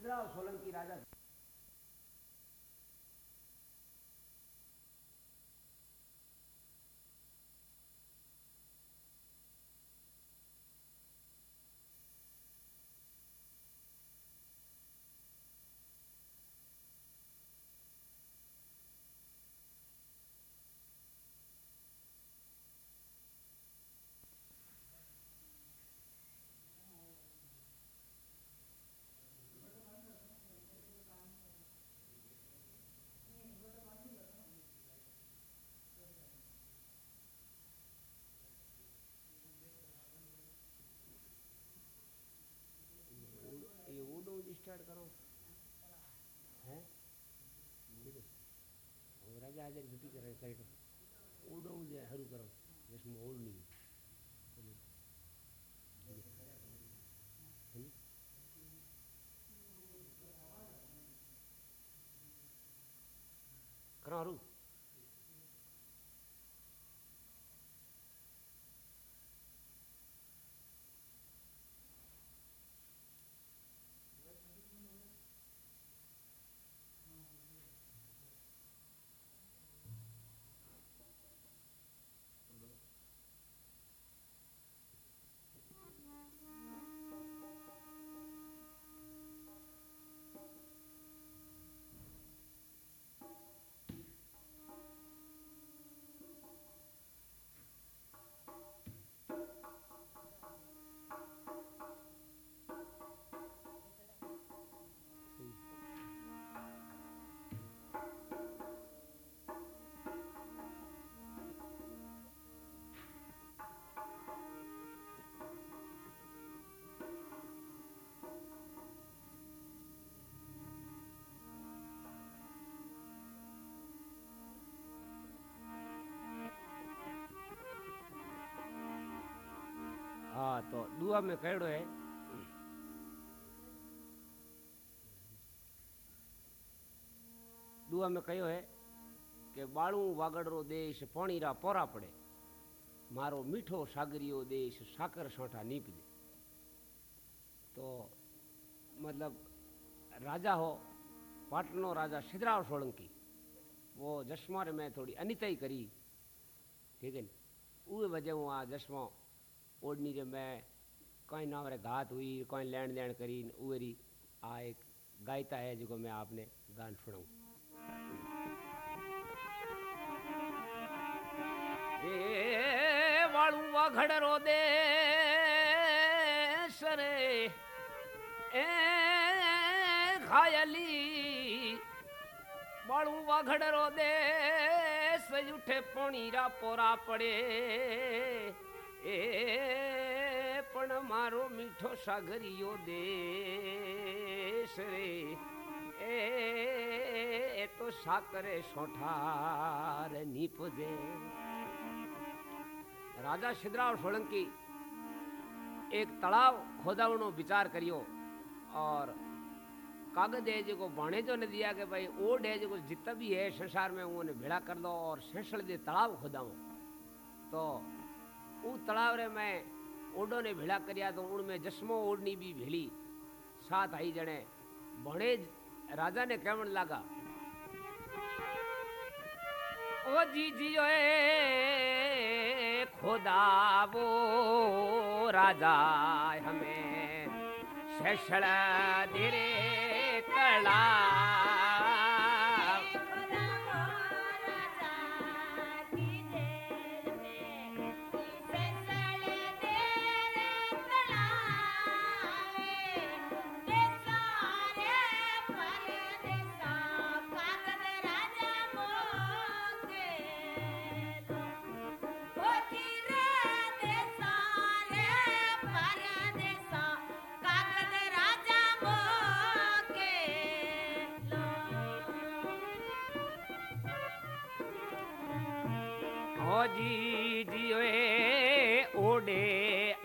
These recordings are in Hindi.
सिद्धराव सोलंकी राजा ये ऐड करो हैं राजा आज ड्यूटी कर करे तो ओडो हरु करो जिसमें ओल नहीं हाँ तो दुआ में कहिड़ो है दुआ में कयो है કે બાળું વાગડરો દેશ પોણીરા પોરા પડે મારો મીઠો સાગરીયો દેશ સાકર સોંઠા નીપજે तो मतलब राजा हो पाटनो राजा सिद्धराव सोलंकी वो जश्मारे में थोड़ी अनिताई करी ठीक है उहे वजह हूँ आ जश्मो ओढ़नी जे मैं कहीं ना मेरे घात हुई, कहीं लेन देन करी उहे आ एक गायता है जो मैं आपने गान सुनाऊं ए वालू वाघड़ रो दे सरे ए खायली वालू वाघड़ रो दे से उठे पोरा पड़े। એ પણ મારો મીઠો સાગરીયો દેશ રે એ એ તો સાકરે સોઠાર નીપજે રાજા સિદ્ધરાવ સોલંકી एक तालाब खोदावनो विचार करियो और कागज है जो बाणेजो ने दिया कि भाई ओड है जो जितना भी है संसार में उन्हें भेड़ा कर दो और सेंसड़ दे तालाब खोदाऊं तो वो तालाब रे मैं ओडो ने भेड़ा करिया तो उनमें जस्मो ओडनी भी भेड़ी साथ आई जने बणेज राजा ने कहवन लगा, ओ जी जियो ए, खुदावो राजा, हमें शेषड़ दिरे कला जी जिए ओडे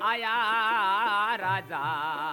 आया राजा।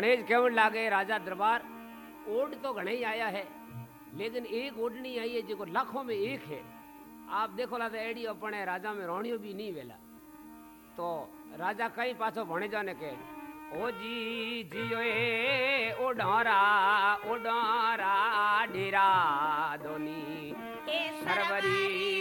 भणेज केवल लागे राजा दरबार? ओड तो घने ही आया है लेकिन एक ओढ़नी आई है जो लाखों में एक है। आप देखो ला तो एडी अपने राजा में रोणियो भी नहीं वेला। तो राजा कई पाछो भणेजा ने के ओ जी जियो ए ओ डारा ओ डारा डेरा दोनी सरवरी।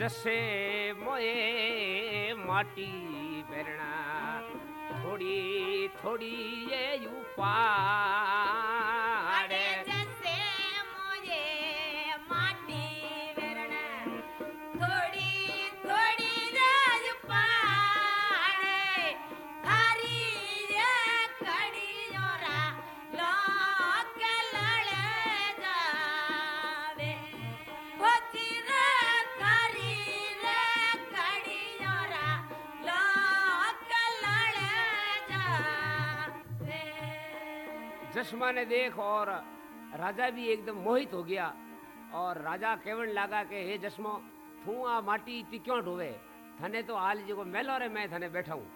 જશે મોએ માટી વેરણા. થોડી થોડી એ ઉપા चश्मा ने देख और राजा भी एकदम मोहित हो गया और राजा केवण लगा के, हे जश्मो तू आ माटी ती क्यों ढोवे? थने तो हाल जो मेलो रे मैं थने बैठा हूँ।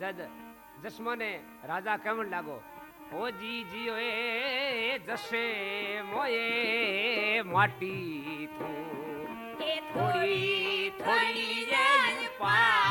जद जश्मा ने राजा केवण लागो ओ जी जी ए जसे मोए माटी तू थोड़ी थोड़ी पा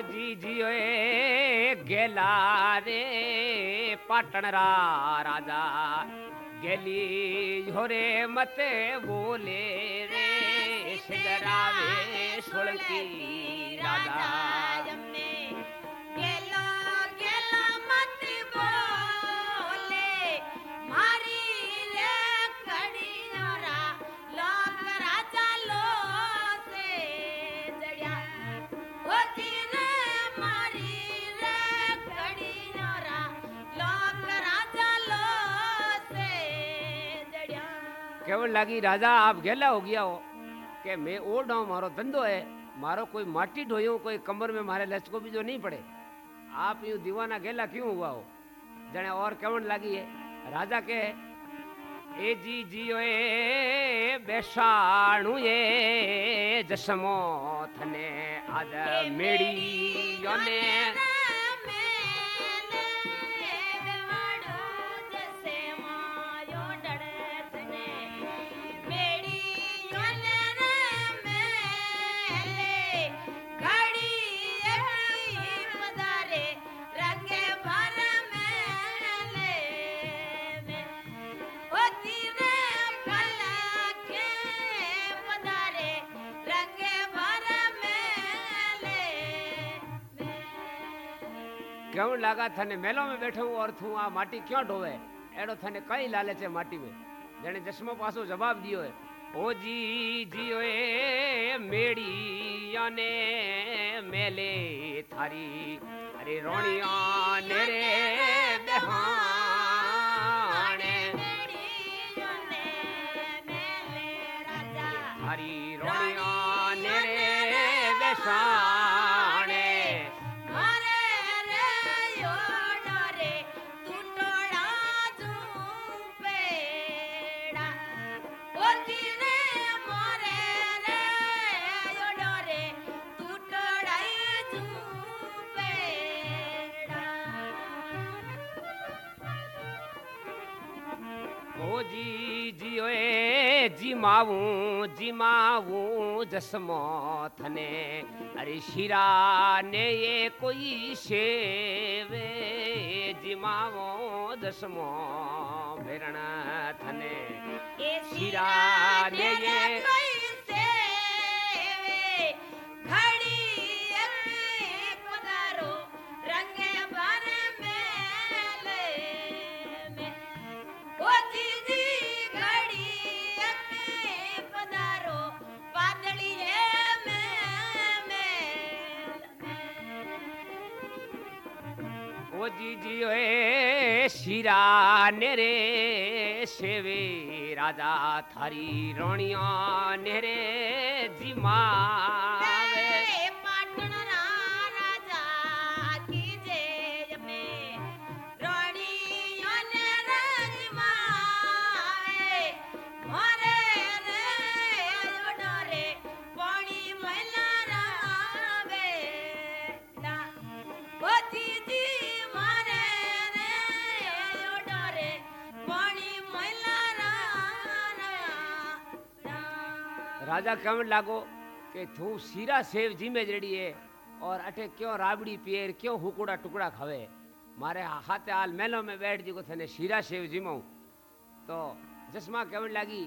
जी जियो गेला रे पटनरा राजा। गेली होरे मते बोले रे सिदरावे सुलकी राजा। કેવળ લાગી રાજા આપ ગેલા हो गया हो કે मैं ओढ़ हूँ मारो धंधो है मारो कोई माटी ढोयो कोई कमर में मारे लचको भी जो नहीं पड़े आप यूं दीवाना गेला क्यों हुआ हो जने और केवण लागी है राजा के ए जी जियो ए बेसाणु ए जसमो थने आज मेड़ी योने क्यों लगा थने मेलो में बैठो और थू आ माटी क्यों ढोवे एड़ो थने कई लालच है माटी में जने चश्मो पासो जवाब दियो है ओ जी जियो ए मेड़ी ने मेले थारी अरे रोणिया नेरे बेहाने ઓજી જીઓએ જીમાવું જીમાવું જસમો થને. અરે શિરાને એ કોઈ શેવે જીમાવો જસમો ભેરણ થને. શિરાને એ जी जी ओए शिरा नेरे सेवे राजा थारी रोणिया नेरे जिमा જીમા राजा कहने लागो कि तू सीरा सेव जीमे जड़ी है और अठे क्यों राबड़ी पियर क्यों हुकुड़ा टुकड़ा खावे। मारे हाथे हाल मेलो में बैठ जी को थने सीरा सेव जीमो तो जसमा कहने लगी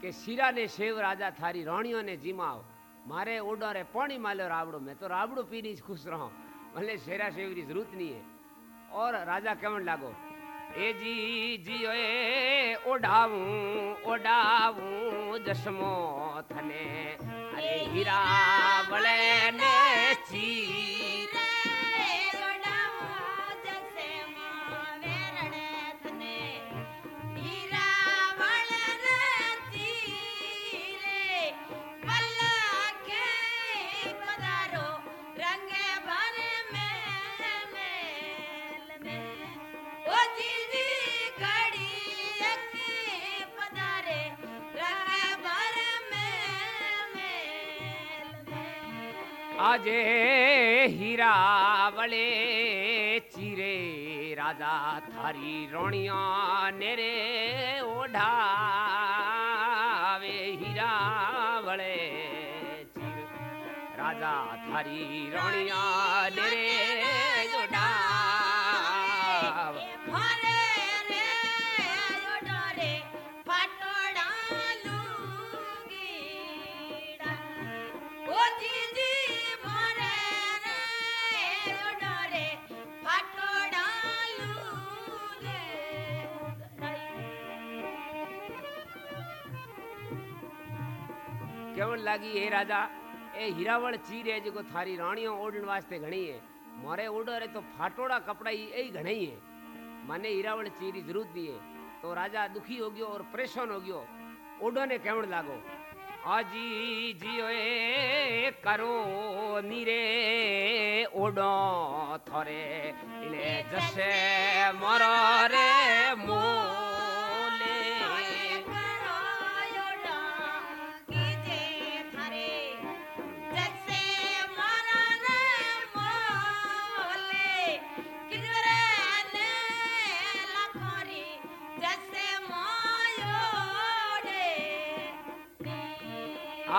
कि सीरा ने सेव राजा थारी रानियों ने जीमाओ। मारे ओडो रे पानी मालो राबड़ो। में तो राबड़ो पीनी खुश रहो। भले शेरा सेव की ज़रूरत नहीं है। और राजा कहने लागो એ જી જીઓ એ ઓઢાવું ઓઢાવું જસમો થને. અરે હીરા વળે ને ચીર जे हीरा बड़े चिरे, राजा थारी रोणिया नेरे ओढ़ावे। बड़े चिरे, राजा थारी रोणिया नेरे લાગી એ રાજા એ હીરાવળ ચીર है जेको थारी राणियों ओढ़ण वास्ते घणी है मोरे ओढ़ो रे तो फाटोड़ा कपड़ा यही घणे है माने हीरावल चीरी जरूरत नहीं है तो राजा दुखी हो गयो और परेशान हो गयो ओढ़ो ने कहण लागो आजी जियो ए करो नीरे ओढ़ो थोरे इले जसे मरो रे मो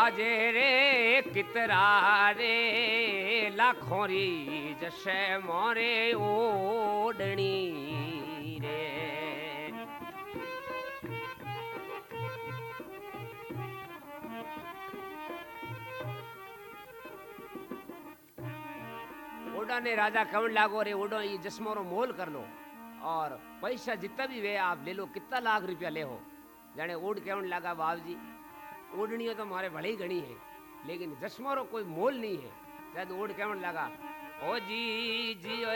बाजे रे कितरा रे लाखोरी जशे मोरे ओडणी रे। ओडा ने राजा कवन लागो रे ओडो ये जसमोरो मोल कर लो। और पैसा जितना भी वे आप ले लो, कितना लाख रुपया ले हो। जाने ओड कवन लागा बाबू जी ओढ़नी तो मारे भले ही घनी है, लेकिन जश्मोरो कोई मोल नहीं है। शायद ओढ़ केवन लगा, ओ जी जी ओ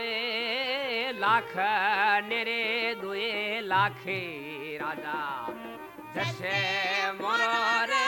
लाख, नेरे दुए लाखे राजा जसे मोरो रे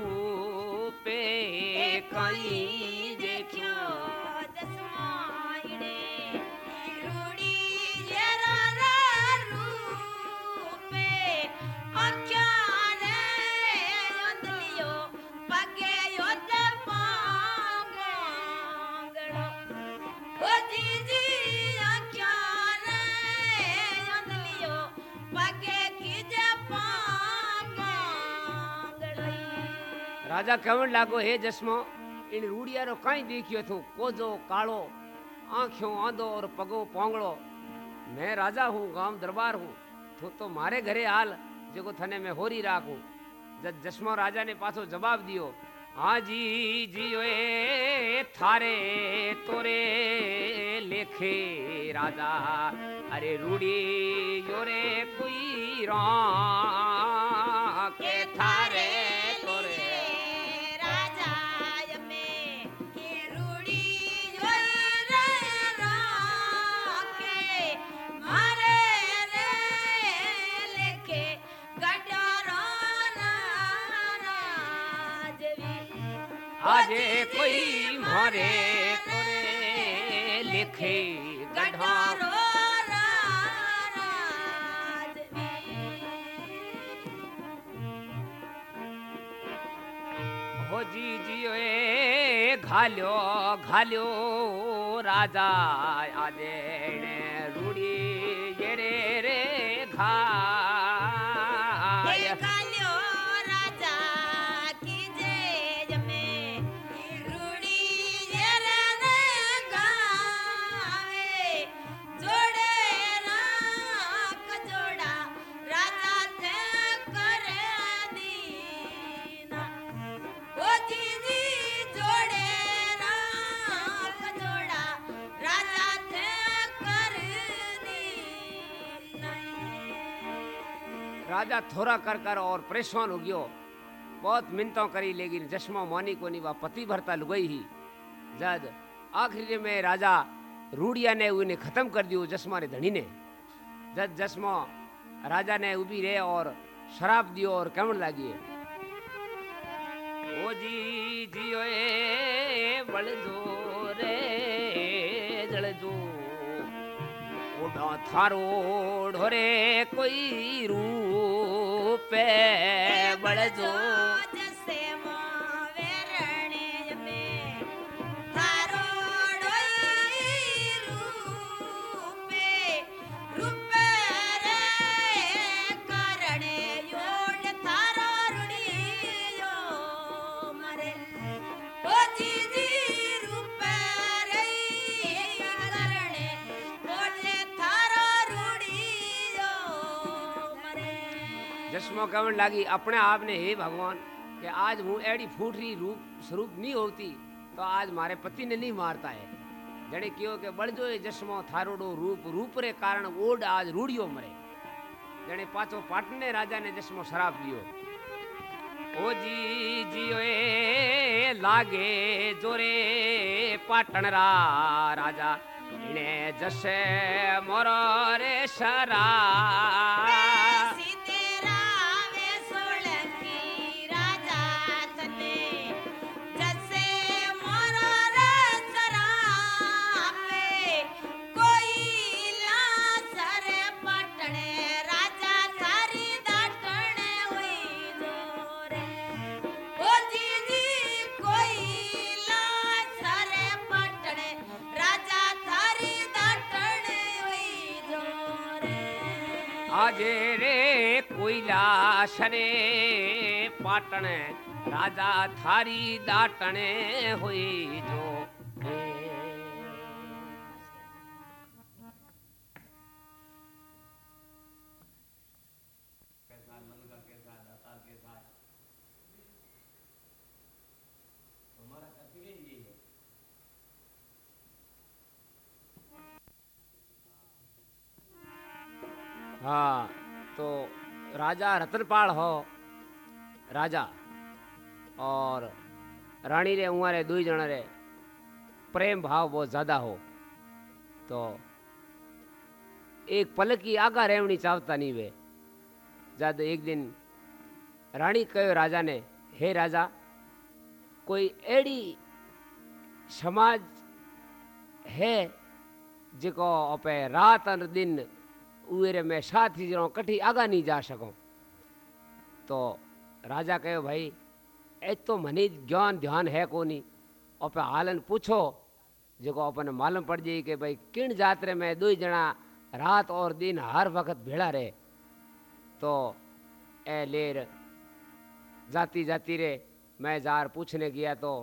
राजा कहण लागो हे जसमो। એને રૂડિયારો કાંઈ દેખ્યો હતું કોજો કાળો આંખ્યો આંધો ઓર પગો પોંગળો મેં રાજા હું ગામ દરબાર હું તું તો મારે ઘરે હાલ જેકો થને મેં હોરી રાખું જસમો રાજાને પાછો જવાબ દિયો હાજી જીઓ એ થારે તોરે લેખે રાજા અરે રૂડી જોરે કોઈ રા કે થારે बाजे कोई मारे तोरे लिखे गढ़ा जी जियो घाल्यो घाल्यो राजा आदेणे रूढ़ी ये रे घा राजा थोड़ा कर कर और परेशान हो गयो। बहुत मिन्नतों करी, लेकिन जश्मो मानी को नहीं वह पति भरता लुगई ही। जद आखिरी में राजा रूड़िया ने उन्हें खत्म कर दियो जश्मा ने धनी ने। जद जश्मो राजा ने उभी रहे और शराब दियो और कमण लागिए ओ जी, जियो ए बड़ जो रे जड़ जो ओडा थारो ढोरे कोई रूपे बड़जो જશ્મો કહેવણ લાગી આપણે આપને હે ભગવાન કે આજ હું એડી ફૂટરી રૂપ સ્વરૂપ નહીં હોતી તો આજ મારે પતિને નહીં મારતા હે જણે કયો કે બળજો એ જશ્મો થારોડો રૂપ રૂપ રે કારણ ઓડ આજ રૂડિયો મરે જણે પાછો પાટને રાજાને જશ્મો શરાપ દિયો ઓ જી જીઓ એ લાગે જોરે પાટણ રા રાજા એને જશે મોરો રે શરા રે કોઈલાશ રે પાટણ રાજા થારી દાટણે હોય જો राजा रतनपाल हो, राजा और रानी रे, उआ रे दुई जन रे प्रेम भाव बहुत ज़्यादा हो तो एक पल की आगा रेवनी चाहता नहीं वे। ज़्यादा एक दिन रानी कहो राजा ने, हे राजा, कोई एडी समाज है जिको अपे रात और दिन उहेरे में साथी जणो कठी आगा नहीं जा सको। तो राजा कहो, भाई एतो मनी ज्ञान ध्यान है कोनी। अपे हालन पूछो। जेको अपन मालूम पड़ जाई कि भाई किन जात्रे में दो जना रात और दिन हर वक्त भेड़ा रहे। तो ए लेर जाती जाती रे, मैं जार पूछने गया तो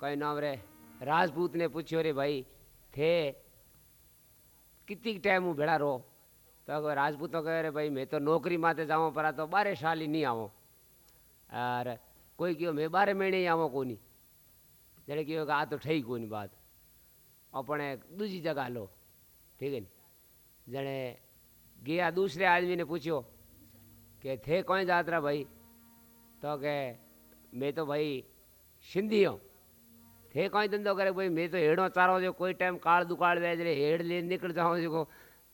कई नाम रे, राजपूत ने पूछो रे भाई, थे कितनी टाइम हूँ भेड़ा रो? तो कहे रे भाई मैं तो नौकरी माते जाऊँ पर तो बारह साल ही नहीं आवो और कोई क्यों मैं बारह महीने ही आवो कोनी जड़े क्यों आ तो ठही कोनी बात अपने दूसरी जगह लो ठीक है जड़े गया दूसरे आदमी ने पूछो कि थे कौन जात्रा भाई तो के मैं तो भाई सिंधी हूँ थे कहीं धंधो करे भाई मैं तो हेड़ो चारो जो कोई टाइम काल दुकाल वे हेड़ ले निकल जाऊँ जो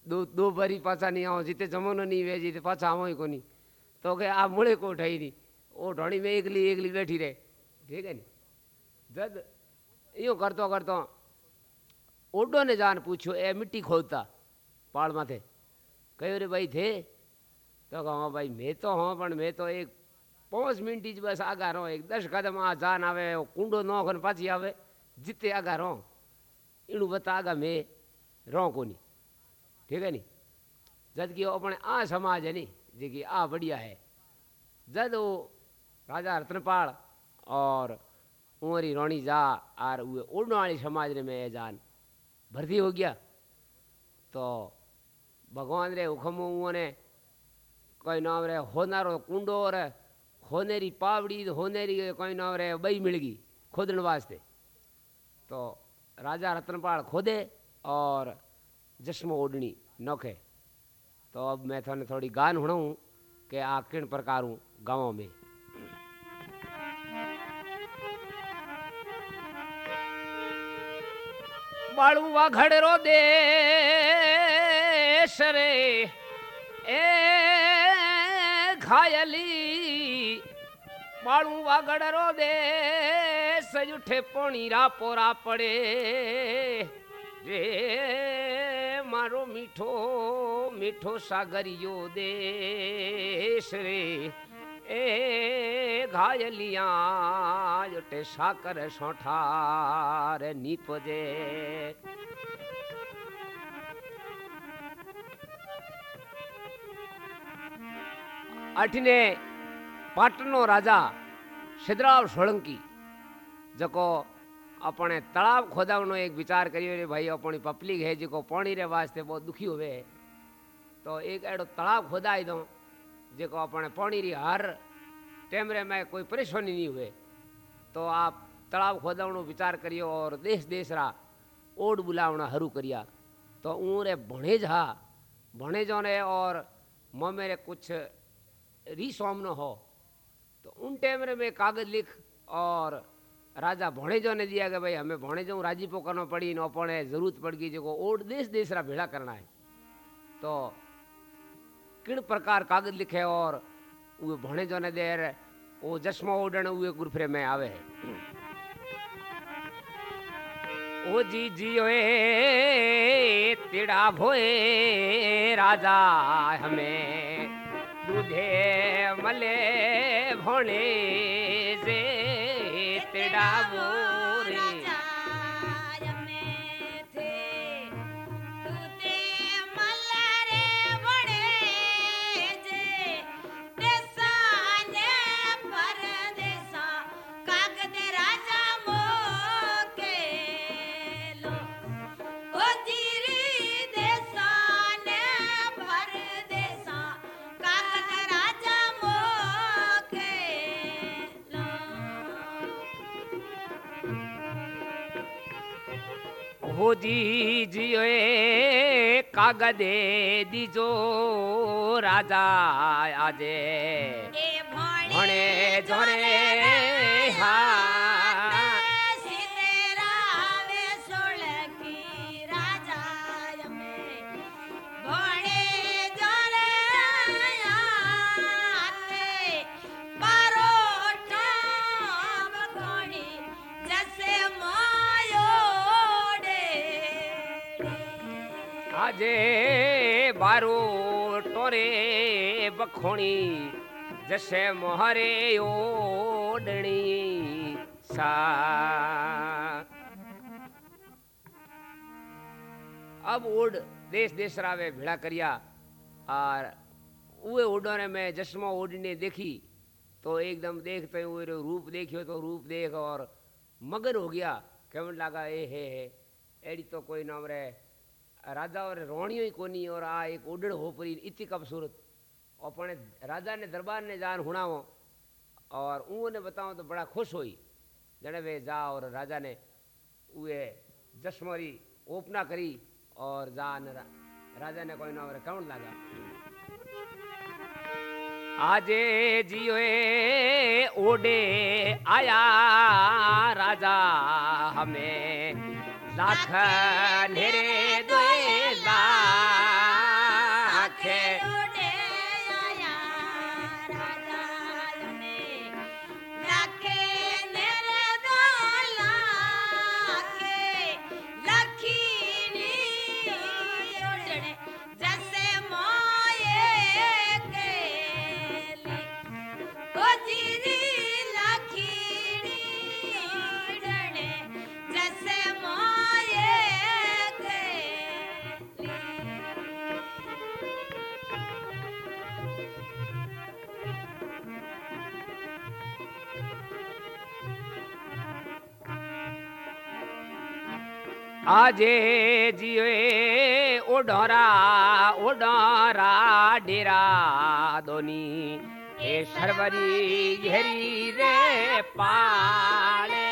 દો દો ભરી પાછા નહીં આવો જીતે જમવાનો નહીં વે જીતે પાછા આવો કોની તો કે આ મૂળે કોઠ આવી ઓ ઢોણી મેં એકલી એકલી બેઠી રહે ભેગે ને જદ એવું કરતો કરતો ઓડોને જાન પૂછ્યું એ મિટ્ટી ખોદતા પાળ માથે કહ્યું રે ભાઈ થે તો કહો ભાઈ મેં તો હો પણ મેં તો એક પાંચ મિનિટ જ બસ આગા રહો એક દસ કદમ આ જાન આવે કુંડો નોખો ને પાછી આવે જીતે આગા રહો એનું બતા આગા મેં રહો કોની ठीक है नी जद की अपने आ समाज है नी जी की आ बढ़िया है। जद वो राजा रत्नपाल और उमरी रोणी जा और वो उड़ने वाली समाज रे में जान भर्ती हो गया तो भगवान रे हुक्म उन्होंने कोई नाम रे होनारो कुंडो रे होनेरी पावड़ी, होनेरी कोई नाम रे बई मिल गई खोदने वास्ते। तो राजा रत्नपाल खोदे और जश्मो ओढ़नी, नोखे। तो अब मैं थोड़े थोड़ी गान हूँ कि आ प्रकार गाँव में। बाड़ुआ घड़रो देश रे, ए घायली। बाड़ुआ घड़रो देश उठे पोणी रा पोरा पड़े। रे મારો મીઠો મીઠો સાગરિયો દેશ રે એ ઘાયલિયા જટે સાકર સોઠાર નીપજે અઠને પાટણનો રાજા સિદ્ધરાવ સોળંકી જકો तालाब खोदावनो एक विचार करियो रे, भाई, अपनी पब्लिक है जो पानी रे वास्ते बहुत दुखी हुए तो एक एडो तालाब खोदाई दो जो अपने पानी री हर टाइम रे में कोई परेशानी नहीं हुए तो आप तालाब खोदावनो विचार करियो और देश देश रा ओड बुलावना हरू करिया। तो ऊ रे भणेज हा, भणेजों ने और म मेरे कुछ रीसोमनो हो। तो उन टाइम रे में कागज़ लिख और राजा भणेजो ने दिया कि भाई हमें भणेजो राजीपो करना पड़ी, न अपने ज़रूरत पड़ गई जो ओड देश रा भेड़ा करना है। तो किन प्रकार कागज़ लिखे और वो भणेजो ने देर वो जश्मो ओडण, उहे गुरफरे में आवे। ओ जी जी ओए तिड़ा भोए, राजा हमें दूधे मले, भोणे से तिड़ा जी दीजिए कागदे दीजो राजा आजे। भणे जोरे हा। जे बारो टोरे बखोणी जसे मोहरे ओडणी सा अब ओड देश देश रावे भिड़ा करिया और उहे ओडोरे में जसमो ओडने देखी तो एकदम देखते हुए रूप देखियो तो रूप देख और मगन हो गया कहने लगा ए हे हे एड़ी तो कोई नाम रहे राजा और रोणियो ही कोनी और आ एक उड़ड़ हो परी इतनी खूबसूरत अपने राजा ने दरबार ने जान हुणावो और उन्हें बताओ तो बड़ा खुश हुई जने वे जा और राजा ने उए जश्मरी ओपना करी और जान रा, राजा ने कोई नाम कौन लगा आजे जियोए ओडे आया राजा हमें लाख नेरे दो આજે જીવે ઓઢોરા ઓઢોરા ડેરા દોની એ સરવરી ઘેરી રે પાલે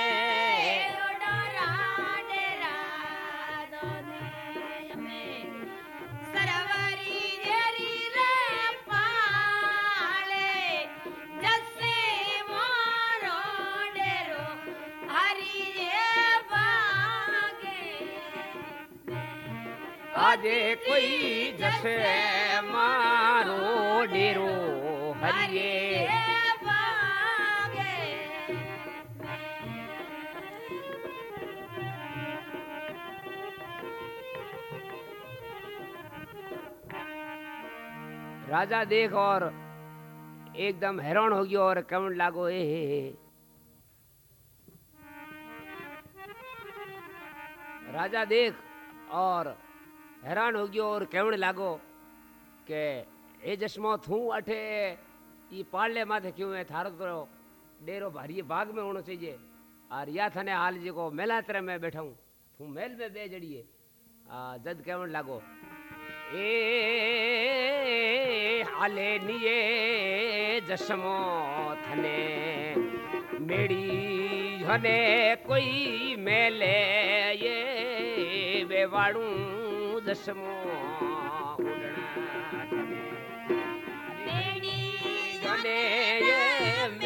जे कोई जसे मारो डेरो, हरिये। राजा देख और एकदम हैरान हो गया और कमेंट लागो ए। राजा देख और हैरान हो गयो और कहने लागो के ए जश्मो थू अठे, ई पाले माथे क्यों है थारो तो डेरो भारी बाग में होना चाहिए। और या थने हाल जी को मेलात्र में बैठा हूँ तू मेल में बे जड़िए। जद कहने लागो, ए हाले निये जश्मो थने, मेड़ी हने कोई मेले ये बेवाड़ू दसमो उड़ना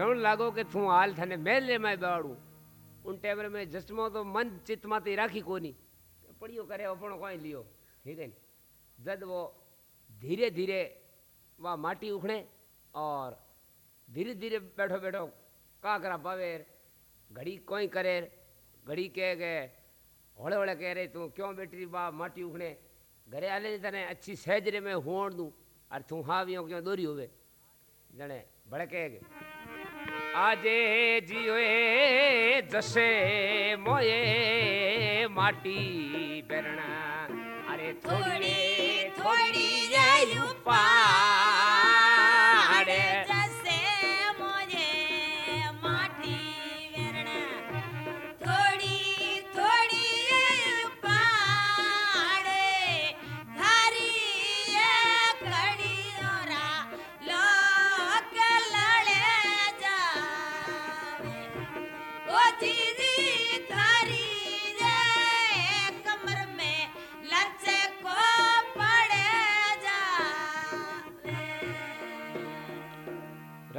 जने ये मेले कहण लागो કે તું હાલ થને મેલે માં બાડું उन टाइम में जस्मो तो मन चित माते राखी कोनी पड़ियो करे अपनो कोई लियो ठीक है जद वो धीरे धीरे वह माटी उखड़े और धीरे धीरे बैठो बैठो का करा पावे घड़ी कोई करे घड़ी कह गए होले होले कह रहे तू क्यों बैठी बा माटी उखड़े घरे आले तने अच्छी सहजरे में होण दूं और तू हावियों क्यों दोरी होवे जने भड़के गए આજે જીવે જશે મોયે માટી પેરણા અરે થોડી થોડી ઉપાડે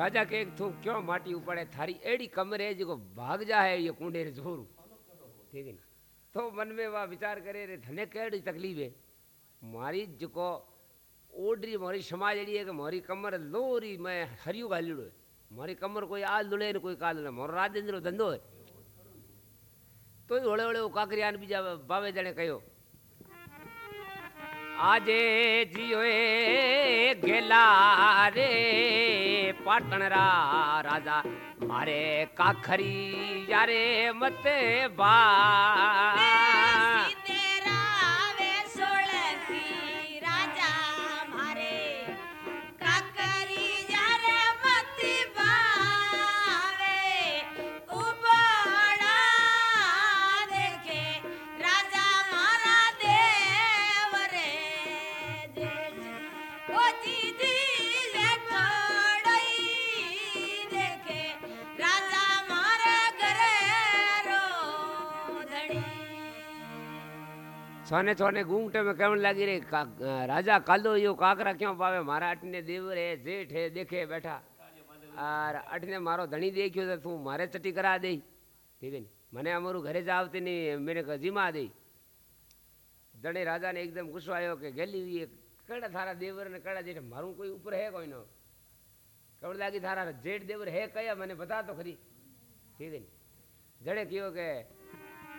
राजा के एक क्यों माटी उपाड़े? थारी एड़ी कमर है जो भाग जा है ये कुंडेर जोरू ठीक है ना? तो मन में वह विचार करे रे धने केड़ी तकलीफ़ है? मारी जो ओडरी, मारी समाज अड़ी है कि मारी कमर लोरी, मैं हरियो गालिड़ो है। मारी कमर कोई आज लुड़े न कोई काल ना, मोर राजेंद्र धंधो है। तो ही होले होले वो काकरियान बीजा बावे जने कहो આજે જીઓએ ગેલા રે પાટણરા રાજા મારે કાખરી યારે મતે બા सोने सोने घूंघटे में कहने लगी रे राजा कालो यो काकरा क्यों पावे मारा अटने देवर है जेठ है देखे बैठा और अटने मारो धनी देखियो तो तू मारे चटी करा दे ठीक है मने अमरु घरे जावती नहीं मेरे को जिमा दे जड़े राजा ने एकदम गुस्सा आयो के गेली हुई कड़ा थारा देवर ने कड़ा जेठ मारू कोई ऊपर है कोई नो कब लगी थारा जेठ देवर है कया मैंने बता तो खरी ठीक है जड़े कियो के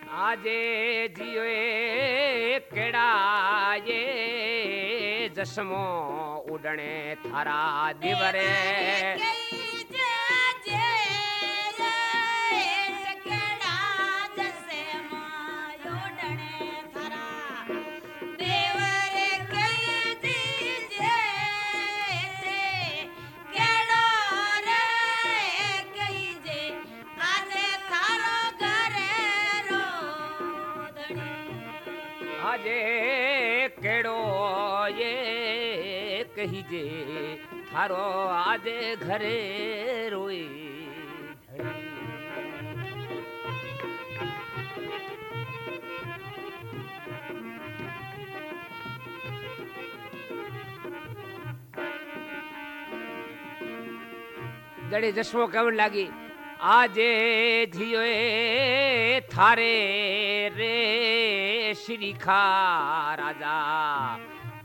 આજે જીવે કેડાયે જસમો ઉડણે થારા દિવરે. કહીજે થારો આજે ઘરે રોઈ જડે જશવો કેવડ લાગી આજે જીઓએ થારે રે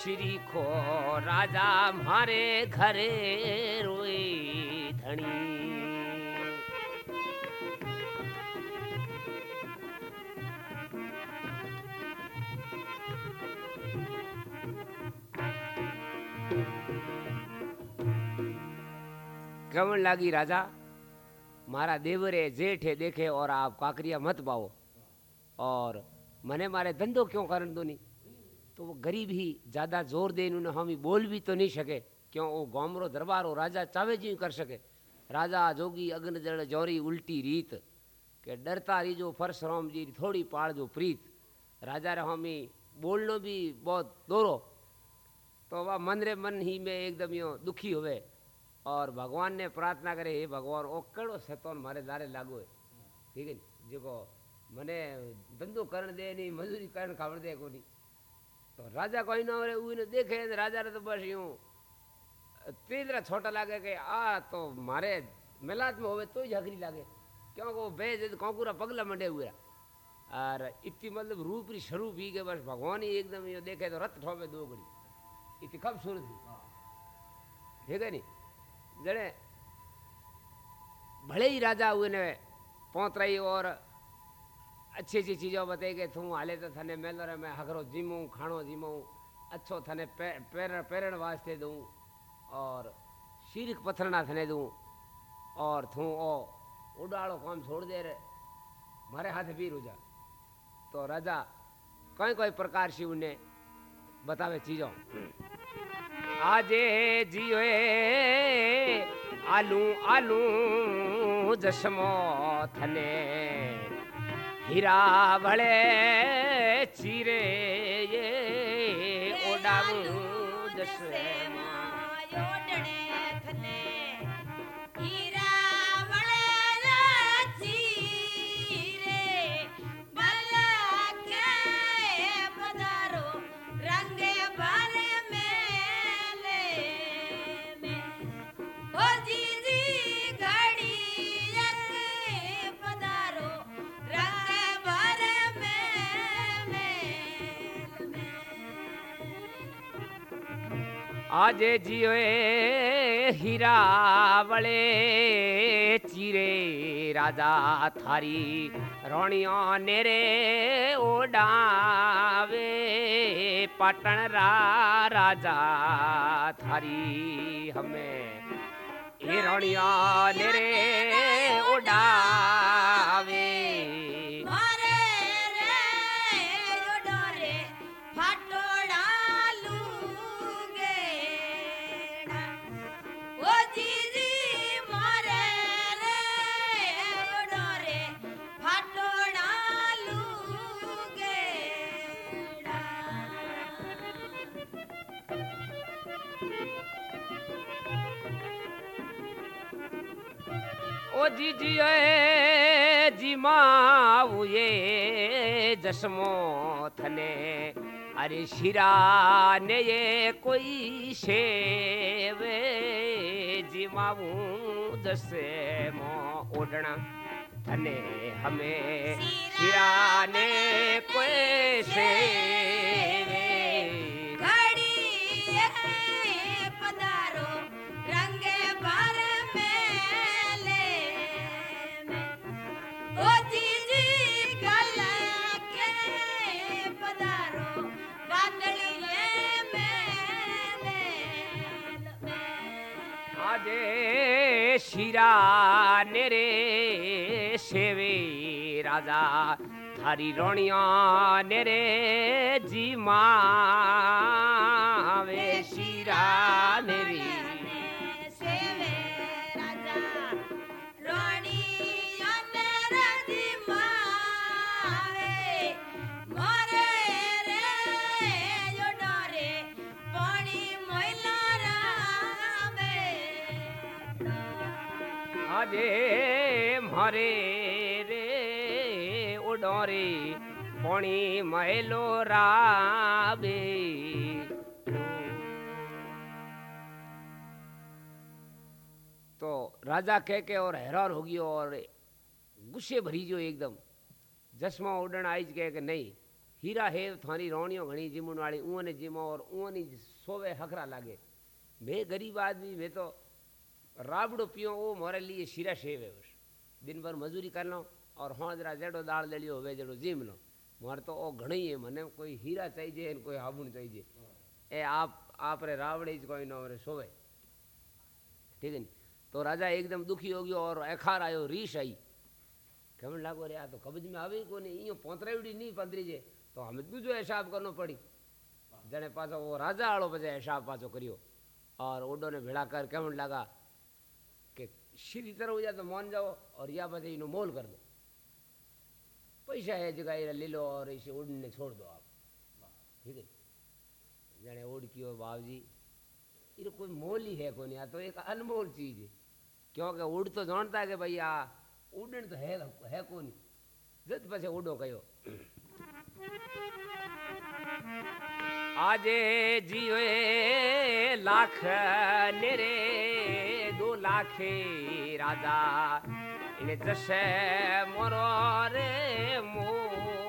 श्री को राजा मारे घरे रोई धनी कवन लागी राजा? मारा देवरे जेठे देखे और आप काकरिया मत पाओ और मने मारे धंधो क्यों करन दो नहीं तो वो गरीब ही ज़्यादा ज़ोर दे इन्होंने, हम बोल भी तो नहीं सके। क्यों? वो गामरो दरबार हो राजा चावे जी कर सके। राजा जोगी अग्न जड़ जोरी उल्टी रीत, के डरता रही जो परशुराम जी थोड़ी पाड़ जो प्रीत। राजा रे हमी बोलनो भी बहुत दोरो। तो वह मन रे मन ही में एकदम यो दुखी हुए और भगवान ने प्रार्थना करे, हे भगवान ओ कड़ो सतोन मारे दारे लागो है। ठीक है जो मने धंधो करण दे नहीं, मजूरी करण खावड़ दे को नहीं राजा कोई ना रे उन्हें देखे राजा रे तो बस यूँ तीसरा छोटा लागे कि आ तो मारे मिलात में होवे तो झगड़ी लागे। क्यों को बेज कौकुरा पगला मंडे हुए और इतनी मतलब रूप री स्वरूप ही के बस भगवान ही एकदम ये देखे तो रथ ठोवे दो घड़ी। इतनी खूबसूरत थी ठीक है। नी जड़े भले ही राजा हुए ने पहुँच और अच्छी अच्छी चीज़ों बताई गई तू हाले तो थने मेलर में हगरो जिमूं, खाणो जिमूं, अच्छो थने पैरण पैरण वास्ते दूँ और शीरक पथरना थने दूँ और तू ओ उडाड़ो काम छोड़ दे रे, मारे हाथ भी रुझा तो राजा कोई कई प्रकार से उन्हें बतावे चीज़ों। आजे जियो आलू आलू जशमो थने। હીરા વળે ચીરે ઓડાવું જસમો आज जियो हीरा बड़े चिरे, राजा थारी रोणियो नेरे ओडावे पटन रा राजा थारी हमें। रौनिया ने रे ओडावे ઓ જીજી એ જીમાવું એ જસમો થને અરે શિરા ને એ કોઈ શેવે જીમાવું જસે મો ઓઢણા થને હમે શિરા ને કોઈ શેવે শিরা নেরে সেবে রাজা ধারি রণিয়া নেরে জিমা শিরা নে बाजे मरे रे उडोरी पणी महलो राबे। तो राजा कह के और हैरान गयो और गुस्से भरी जो एकदम। जसमा उड़न आईज कह के, नहीं, हीरा हे तो थारी रोनियो घणी जिमन वाली ऊअं ने जिमो और ऊअं सोवे हकरा लागे। मैं गरीब आदमी, मैं तो राबड़ो पियो वो मोरे लिए शीरा शेव है दिन भर मजूरी कर लो और हाँ जरा जेड़ो दाल ले लियो वे जेड़ो जिम लो मारे तो ओ घणी है मने कोई हीरा चाहिए कोई हाबुन चाहिए ए, आप आप रे रावड़े कोई नो सोवे। ठीक है तो राजा एकदम दुखी हो गयो, और एखार आयो, रीश आई। कहने लागो रे आ तो कब्ज में आवे को नहीं इयो पोतरावड़ी नहीं पंद्री जे। तो हमें दूजो हिसाब करनो पड़ी। जने पाछो वो राजा आलो पछे हिसाब पाछो करियो। और ओडो ने भेड़ा कर कहने लगा कि सीधी तरह हो जाए तो मान जाओ और या पछे इनो मोल कर दो। पैसा है जगह ले लो और इसे उड़ने छोड़ दो आप। ठीक है? जने उड़ कियो बाबू जी ये कोई मोल ही है कोनी तो एक अनमोल चीज़ है। क्योंकि उड़ तो जानता है कि आ उड़न तो है है कोनी जत पछे उड़ो कयो आजे जीवे लाख निरे दो लाखे राजा। इन जशे मोर रे मोर।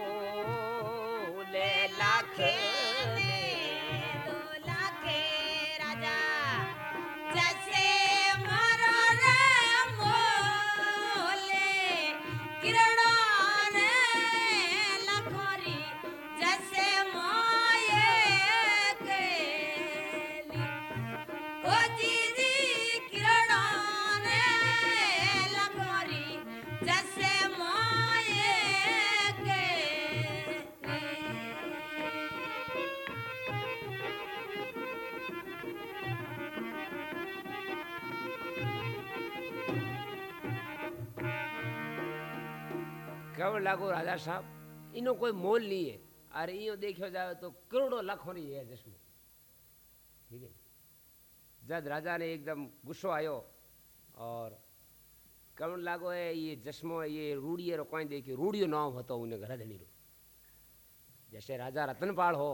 राजा साहब इनो कोई मोल नहीं है अरे इो देखो जाए तो करोड़ों लाखों नहीं है चश्मो ठीक है जद राजा ने एकदम गुस्सो आयो और कहने लागो है ये चश्मो ये रूढ़िये रो कोई देखियो रूढ़ियो नाम होतो उन्हें घर धनी रो जैसे राजा रतनपाल हो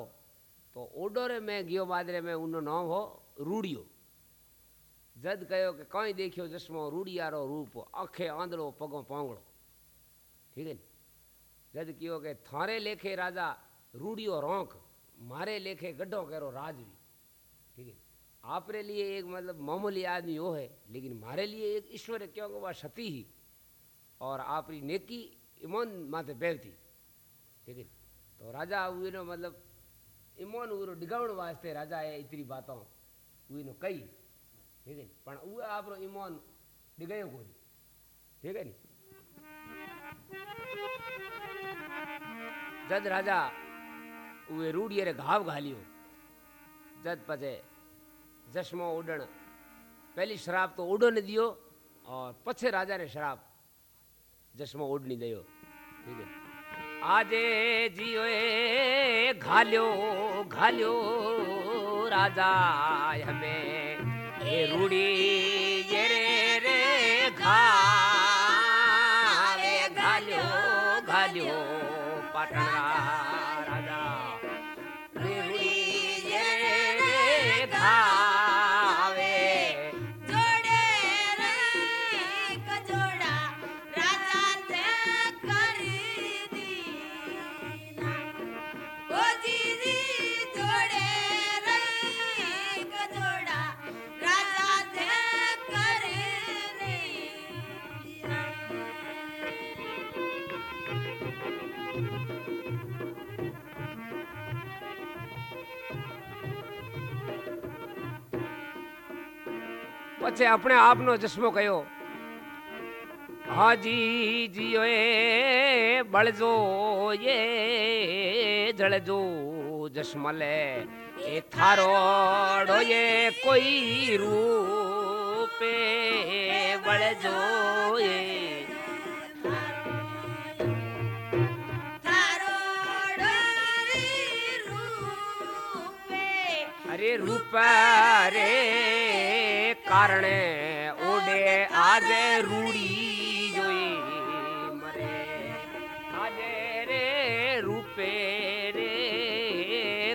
तो ओडोरे में गियो बादरे में उनो नाम हो रूढ़ियो जद कहो कि कहीं देखियो चश्मो रूढ़ियारो रूप आखे आंधड़ो पगो पांगड़ो ठीक है जद कहो कि थारे लेखे राजा, रूढ़ियो रोंक, मारे लेखे गड्ढो करो राजवी ठीक है? आपरे लिए एक मतलब मामूली आदमी वो है, लेकिन मारे लिए एक ईश्वर है, क्योंकि वह सती ही। और आपरी नेकी ईमान माथे बेवती ठीक है? तो राजा उनो मतलब ईमान उरो डिगावण वास्ते राजा है इतनी बातों उनो कई ठीक है? पर उहे आपरो ईमान डिगायो कोनी। ठीक है नी? जद राजा उहे रूढ़िये रे घाव घालियो, जद पछे जश्मो उडण पहली शराब तो उडो ने दियो और पछे राजा ने शराब जश्मो उडनी दयो। ठीक है? आजे जियो घालियो घालियो राजा हमें। ए रूड़ी ये रे रे घावे। घालियो घालियो। पाटण राजा પછી આપણે આપનો ચશ્મો કયો હાજી જીઓ એ બળજો એ જળજો જશમલે એ થારો ડોયે કોઈ રૂપે બળજો એ તારો ડોરી રૂપે અરે રૂપ રે કારણે ઓડે આજે રૂડી જોઈ મરે આજે રે રૂપે રે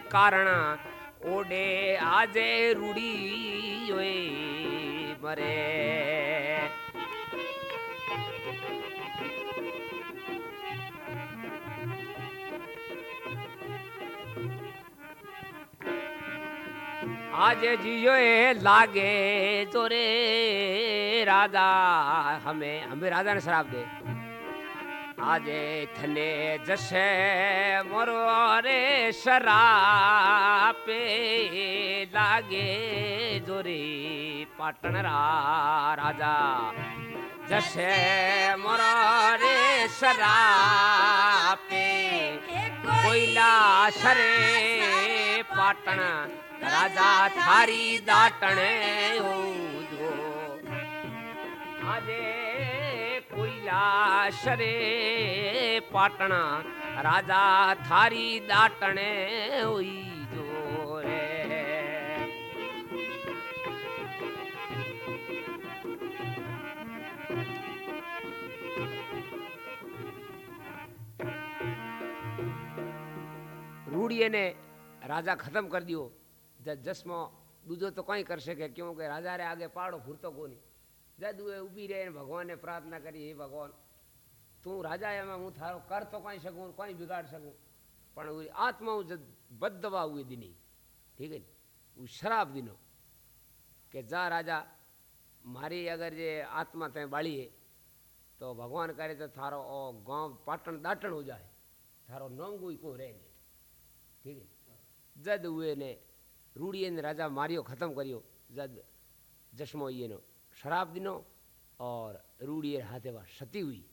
કારણ ઓડે આજે રૂડી જોઈ મરે आज जियो लागे तो रे राजा। हमें हमें राजा ने शराब दे। आजे थने जसे मोरो रे शरापे लागे जोरे पाटण रा राजा। जसे मोरो रे शरापे कोयला शरे पाटण, राजा थारी, दाटण ओजो आजे कोयला शरे पाटण, राजा थारी, दाटण हुई ગરુડીએ ને રાજા ખતમ કરી દો જસમો બીજો તો કંઈ કરી શકે ક્યું કે રાજા રે આગે પાડો ભૂરતો કોની જાદુએ ઊભી રહે ભગવાનને પ્રાર્થના કરી હે ભગવાન તું રાજા એમાં હું થારો કર તો કંઈ શકું કંઈ બિગાડ શકું પણ આત્મા હું બદવા હુએ દિની ઠીક હે હું શરાબ દિનો કે જા રાજા મારી અગર જે આત્મા તે બાળીએ તો ભગવાન કરે તો થારો ગામ પાટણ દાટણ હો જાય થારો નોંગુય કોઈ રહે નહીં ठीक है। जद ने रूढ़िए ने राजा मारियो खत्म करियो, जद जश्मो ये नो शराब दिनो और रूढ़िए हाथे वा सती हुई।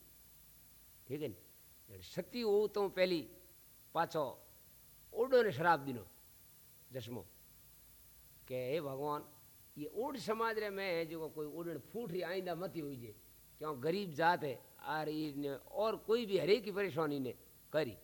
ठीक है ने? सती हो तो पहली पाछो ओडो ने शराब दिनो जश्मो। के हे भगवान, ये ओड समाज रे में जो कोई ओडण फूट रही आईंदा मती हुई जे, क्यों गरीब जात है और इन और कोई भी हरे की परेशानी ने करी।